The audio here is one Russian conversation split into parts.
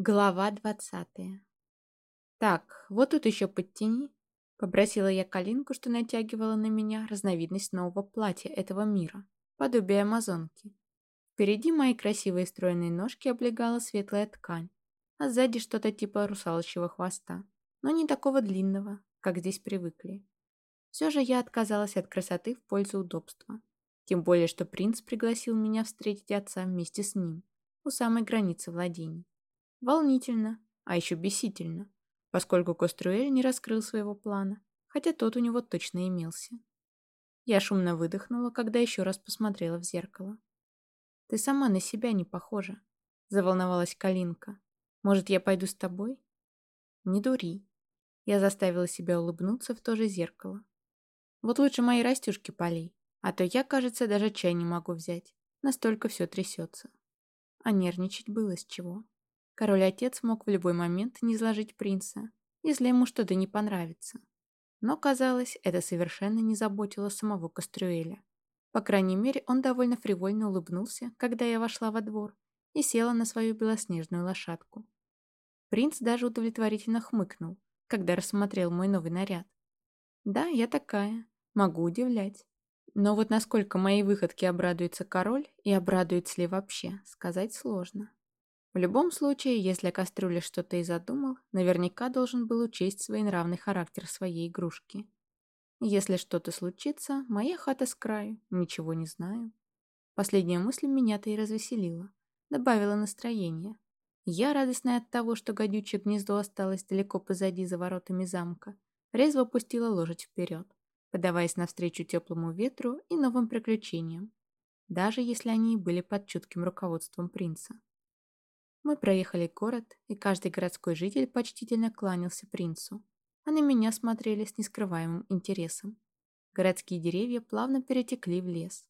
Глава двадцатая. «Так, вот тут еще подтяни», — попросила я Калинку, что натягивала на меня разновидность нового платья этого мира, подобие амазонки. Впереди мои красивые стройные ножки облегала светлая ткань, а сзади что-то типа русалочьего хвоста, но не такого длинного, как здесь привыкли. Все же я отказалась от красоты в пользу удобства. Тем более, что принц пригласил меня встретить отца вместе с ним, у самой границы владений. Волнительно, а еще бесительно, поскольку Коструэль не раскрыл своего плана, хотя тот у него точно имелся. Я шумно выдохнула, когда еще раз посмотрела в зеркало. «Ты сама на себя не похожа», — заволновалась Калинка. «Может, я пойду с тобой?» «Не дури». Я заставила себя улыбнуться в то же зеркало. «Вот лучше мои растюшки полей, а то я, кажется, даже чай не могу взять. Настолько все трясется». А нервничать было с чего. Король-отец мог в любой момент не изложить принца, если ему что-то не понравится. Но, казалось, это совершенно не заботило самого Кастрюэля. По крайней мере, он довольно фривольно улыбнулся, когда я вошла во двор и села на свою белоснежную лошадку. Принц даже удовлетворительно хмыкнул, когда рассмотрел мой новый наряд. Да, я такая, могу удивлять. Но вот насколько моей выходке обрадуется король и обрадуется ли вообще, сказать сложно. В любом случае, если кастрюля что-то и задумал, наверняка должен был учесть своенравный характер своей игрушки. Если что-то случится, моя хата с краю, ничего не знаю. Последняя мысль меня-то и развеселила, добавила настроение. Я, радостная от того, что гадючее гнездо осталось далеко позади за воротами замка, резво пустила лошадь вперед, подаваясь навстречу теплому ветру и новым приключениям, даже если они и были под чутким руководством принца. Мы проехали город, и каждый городской житель почтительно кланялся принцу, а на меня смотрели с нескрываемым интересом. Городские деревья плавно перетекли в лес.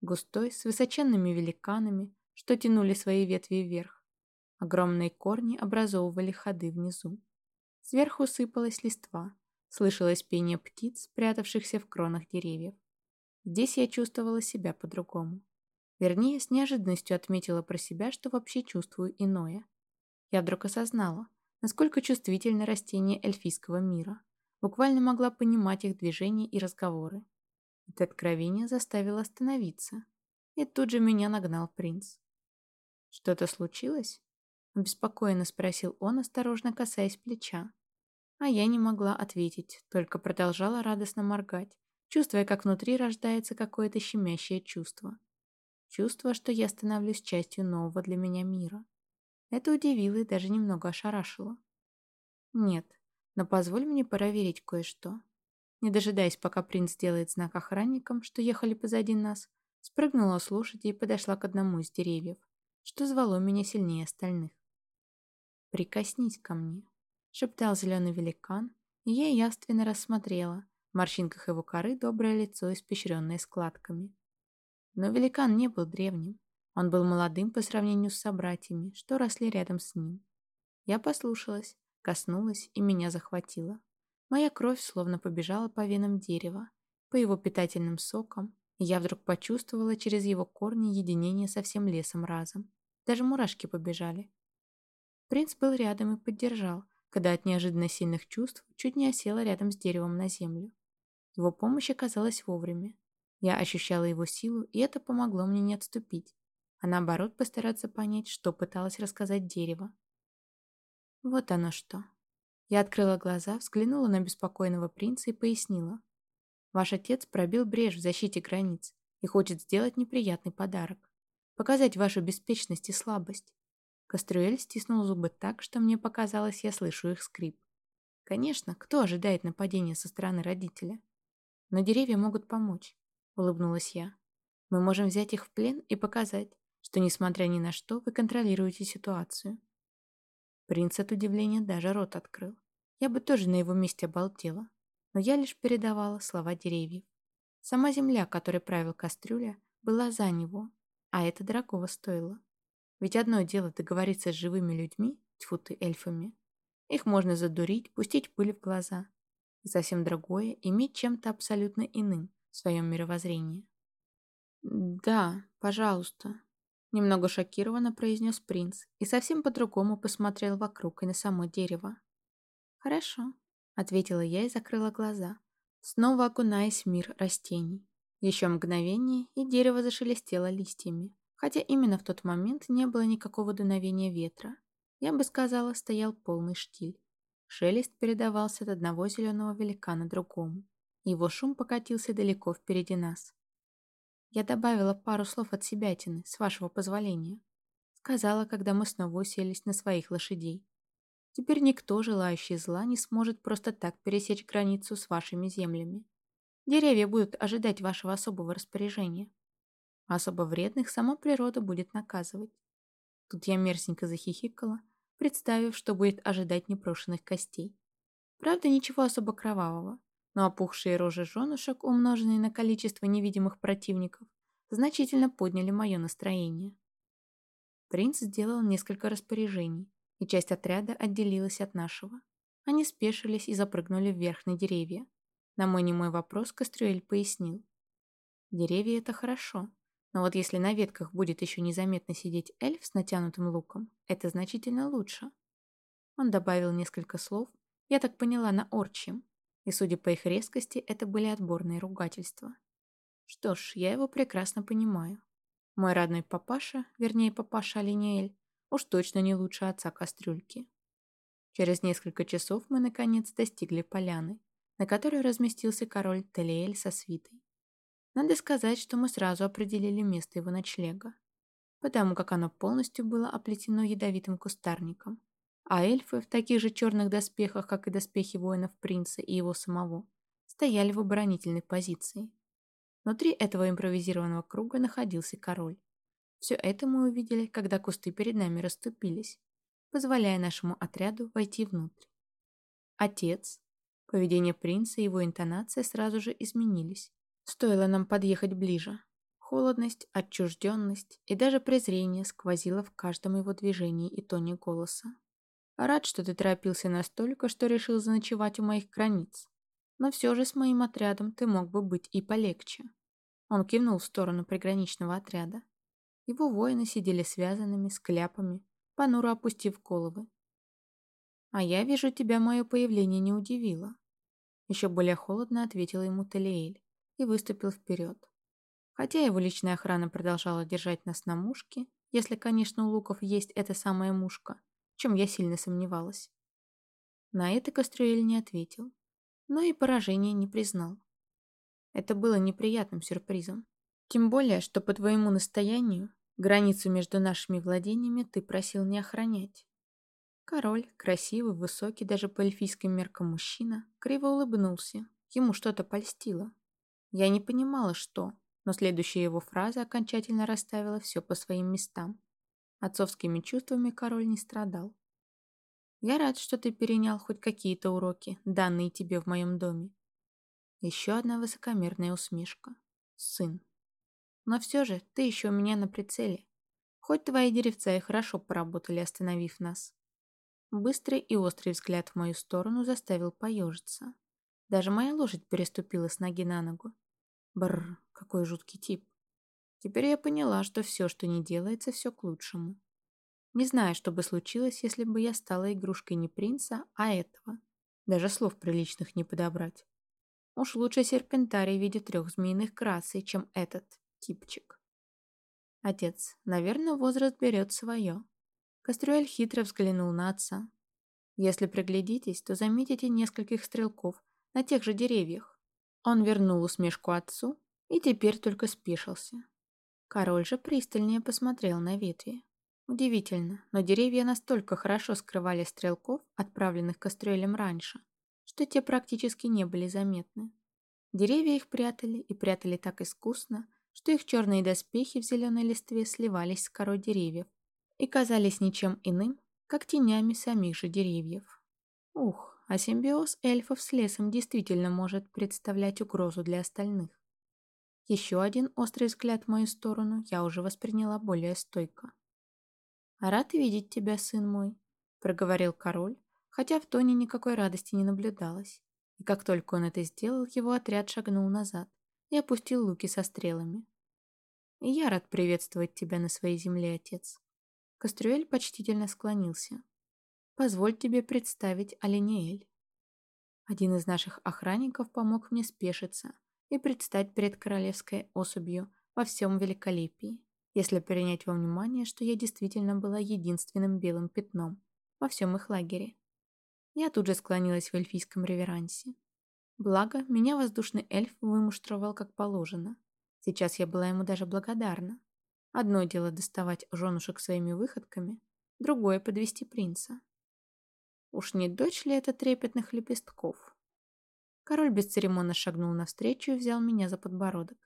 Густой, с высоченными великанами, что тянули свои ветви вверх. Огромные корни образовывали ходы внизу. Сверху сыпалась листва, слышалось пение птиц, спрятавшихся в кронах деревьев. Здесь я чувствовала себя по-другому. Вернее, с неожиданностью отметила про себя, что вообще чувствую иное. Я вдруг осознала, насколько чувствительны растения эльфийского мира. Буквально могла понимать их движения и разговоры. Это откровение заставило остановиться. И тут же меня нагнал принц. «Что-то случилось?» Обеспокоенно спросил он, осторожно касаясь плеча. А я не могла ответить, только продолжала радостно моргать, чувствуя, как внутри рождается какое-то щемящее чувство. Чувство, что я становлюсь частью нового для меня мира. Это удивило и даже немного ошарашило. Нет, но позволь мне проверить кое-что. Не дожидаясь, пока принц сделает знак охранникам, что ехали позади нас, спрыгнула с лошади и подошла к одному из деревьев, что звало меня сильнее остальных. «Прикоснись ко мне», — шептал зеленый великан, и я явственно рассмотрела в морщинках его коры доброе лицо, испещренное складками. Но великан не был древним. Он был молодым по сравнению с собратьями, что росли рядом с ним. Я послушалась, коснулась и меня захватила. Моя кровь словно побежала по венам дерева, по его питательным сокам, и я вдруг почувствовала через его корни единение со всем лесом разом. Даже мурашки побежали. Принц был рядом и поддержал, когда от неожиданно сильных чувств чуть не осела рядом с деревом на землю. Его помощь оказалась вовремя. Я ощущала его силу, и это помогло мне не отступить, а наоборот постараться понять, что пыталась рассказать дерево. Вот оно что. Я открыла глаза, взглянула на беспокойного принца и пояснила. Ваш отец пробил брешь в защите границ и хочет сделать неприятный подарок. Показать вашу беспечность и слабость. Кастрюэль стиснул зубы так, что мне показалось, я слышу их скрип. Конечно, кто ожидает нападения со стороны родителя? Но деревья могут помочь. — улыбнулась я. «Мы можем взять их в плен и показать, что, несмотря ни на что, вы контролируете ситуацию». Принц от удивления даже рот открыл. Я бы тоже на его месте обалдела, но я лишь передавала слова деревьев. Сама земля, которой правил кастрюля, была за него, а это дорогого стоило. Ведь одно дело договориться с живыми людьми, тьфу ты, эльфами. Их можно задурить, пустить пыль в глаза. И совсем другое – иметь чем-то абсолютно иным, своем мировоззрении. «Да, пожалуйста», Немного шокированно произнес принц и совсем по-другому посмотрел вокруг и на само дерево. «Хорошо», — ответила я и закрыла глаза, снова окунаясь в мир растений. Еще мгновение, и дерево зашелестело листьями, хотя именно в тот момент не было никакого дуновения ветра. Я бы сказала, стоял полный штиль. Шелест передавался от одного зеленого великана другому. Его шум покатился далеко впереди нас. Я добавила пару слов от себятины, с вашего позволения. Сказала, когда мы снова уселись на своих лошадей. Теперь никто, желающий зла, не сможет просто так пересечь границу с вашими землями. Деревья будут ожидать вашего особого распоряжения. Особо вредных сама природа будет наказывать. Тут я мерзенько захихикала, представив, что будет ожидать непрошенных костей. Правда, ничего особо кровавого но опухшие рожи женушек, умноженные на количество невидимых противников, значительно подняли мое настроение. Принц сделал несколько распоряжений, и часть отряда отделилась от нашего. Они спешились и запрыгнули вверх на деревья. На мой немой вопрос Кастрюэль пояснил. Деревья — это хорошо, но вот если на ветках будет еще незаметно сидеть эльф с натянутым луком, это значительно лучше. Он добавил несколько слов, я так поняла, на орчьем, и, судя по их резкости, это были отборные ругательства. Что ж, я его прекрасно понимаю. Мой родной папаша, вернее папаша Алиниэль, уж точно не лучше отца кастрюльки. Через несколько часов мы, наконец, достигли поляны, на которой разместился король Телиэль со свитой. Надо сказать, что мы сразу определили место его ночлега, потому как оно полностью было оплетено ядовитым кустарником, а эльфы в таких же черных доспехах, как и доспехи воинов принца и его самого, стояли в оборонительной позиции. Внутри этого импровизированного круга находился король. Все это мы увидели, когда кусты перед нами расступились, позволяя нашему отряду войти внутрь. Отец. Поведение принца и его интонация сразу же изменились. Стоило нам подъехать ближе. Холодность, отчужденность и даже презрение сквозило в каждом его движении и тоне голоса. Рад, что ты торопился настолько, что решил заночевать у моих границ. Но все же с моим отрядом ты мог бы быть и полегче. Он кивнул в сторону приграничного отряда. Его воины сидели связанными, с кляпами, понуро опустив головы. «А я вижу, тебя мое появление не удивило». Еще более холодно ответил ему Талиэль и выступил вперед. Хотя его личная охрана продолжала держать нас на мушке, если, конечно, у луков есть эта самая мушка, чем я сильно сомневалась. На это Кастрюэль не ответил, но и поражение не признал. Это было неприятным сюрпризом. Тем более, что по твоему настоянию границу между нашими владениями ты просил не охранять. Король, красивый, высокий, даже по эльфийским меркам мужчина, криво улыбнулся. Ему что-то польстило. Я не понимала, что, но следующая его фраза окончательно расставила все по своим местам. Отцовскими чувствами король не страдал. «Я рад, что ты перенял хоть какие-то уроки, данные тебе в моем доме». Еще одна высокомерная усмешка. «Сын. Но все же ты еще у меня на прицеле. Хоть твои деревца и хорошо поработали, остановив нас». Быстрый и острый взгляд в мою сторону заставил поежиться. Даже моя лошадь переступила с ноги на ногу. Бррр, какой жуткий тип. Теперь я поняла, что все, что не делается, все к лучшему. Не знаю, что бы случилось, если бы я стала игрушкой не принца, а этого. Даже слов приличных не подобрать. Уж лучше серпентарий в виде трех змеиных красей, чем этот типчик. Отец, наверное, возраст берет свое. Кастрюэль хитро взглянул на отца. Если приглядитесь, то заметите нескольких стрелков на тех же деревьях. Он вернул усмешку отцу и теперь только спешился. Король же пристальнее посмотрел на ветви. Удивительно, но деревья настолько хорошо скрывали стрелков, отправленных кастрюлем раньше, что те практически не были заметны. Деревья их прятали и прятали так искусно, что их черные доспехи в зеленой листве сливались с корой деревьев и казались ничем иным, как тенями самих же деревьев. Ух, а симбиоз эльфов с лесом действительно может представлять угрозу для остальных. Еще один острый взгляд в мою сторону я уже восприняла более стойко. «Рад видеть тебя, сын мой», — проговорил король, хотя в тоне никакой радости не наблюдалось. И как только он это сделал, его отряд шагнул назад и опустил луки со стрелами. И я рад приветствовать тебя на своей земле, отец. Кастрюэль почтительно склонился. Позволь тебе представить Алиниэль. Один из наших охранников помог мне спешиться и предстать перед королевской особью во всем великолепии, если принять во внимание, что я действительно была единственным белым пятном во всем их лагере. Я тут же склонилась в эльфийском реверансе. Благо, меня воздушный эльф вымуштровал как положено. Сейчас я была ему даже благодарна. Одно дело доставать женушек своими выходками, другое — подвести принца. Уж не дочь ли это трепетных лепестков? Король бесцеремонно шагнул навстречу и взял меня за подбородок.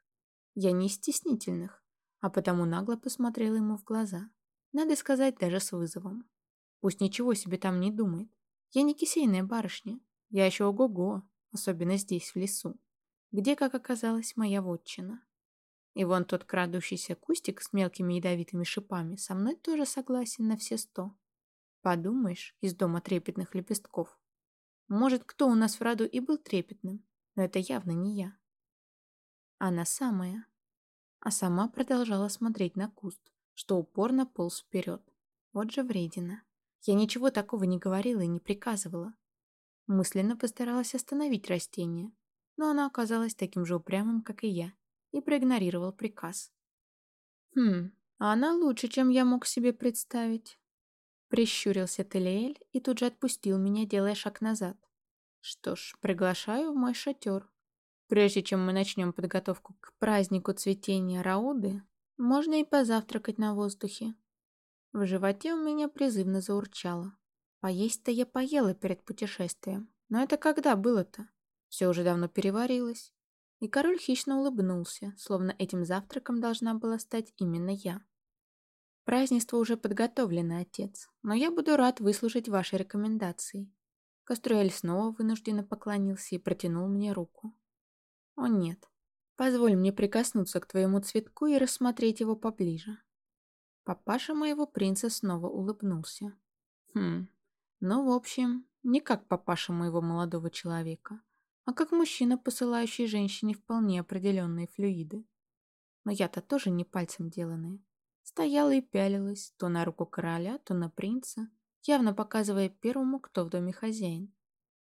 Я не из стеснительных, а потому нагло посмотрела ему в глаза. Надо сказать, даже с вызовом. Пусть ничего себе там не думает. Я не кисейная барышня. Я еще ого-го, особенно здесь, в лесу, где, как оказалось, моя вотчина. И вон тот крадущийся кустик с мелкими ядовитыми шипами со мной тоже согласен на все сто. Подумаешь, из дома трепетных лепестков. Может, кто у нас в роду и был трепетным, но это явно не я. Она самая. А сама продолжала смотреть на куст, что упорно полз вперед. Вот же вредина. Я ничего такого не говорила и не приказывала. Мысленно постаралась остановить растение, но оно оказалось таким же упрямым, как и я, и проигнорировал приказ. Хм, а она лучше, чем я мог себе представить. Прищурился Телиэль и тут же отпустил меня, делая шаг назад. Что ж, приглашаю в мой шатер. Прежде чем мы начнем подготовку к празднику цветения Рауды, можно и позавтракать на воздухе. В животе у меня призывно заурчало. Поесть-то я поела перед путешествием. Но это когда было-то? Все уже давно переварилось. И король хищно улыбнулся, словно этим завтраком должна была стать именно я. Празднество уже подготовлено, отец, но я буду рад выслушать ваши рекомендации. Каструэль снова вынужденно поклонился и протянул мне руку. О нет, позволь мне прикоснуться к твоему цветку и рассмотреть его поближе. Папаша моего принца снова улыбнулся. Хм, ну, в общем, не как папаша моего молодого человека, а как мужчина, посылающий женщине вполне определенные флюиды. Но я-то тоже не пальцем деланная. Стояла и пялилась то на руку короля, то на принца, явно показывая первому, кто в доме хозяин.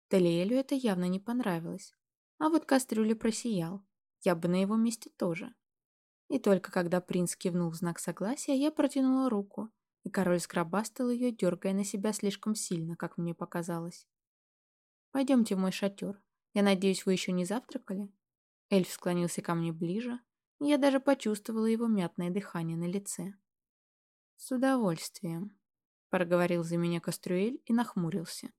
Талиэлю это явно не понравилось. А вот кастрюля просиял. Я бы на его месте тоже. И только когда принц кивнул в знак согласия, я протянула руку, и король сгробастал ее, дергая на себя слишком сильно, как мне показалось. «Пойдемте в мой шатер. Я надеюсь, вы еще не завтракали?» Эльф склонился ко мне ближе, я даже почувствовала его мятное дыхание на лице. «С удовольствием», — проговорил за меня Кастрюэль и нахмурился.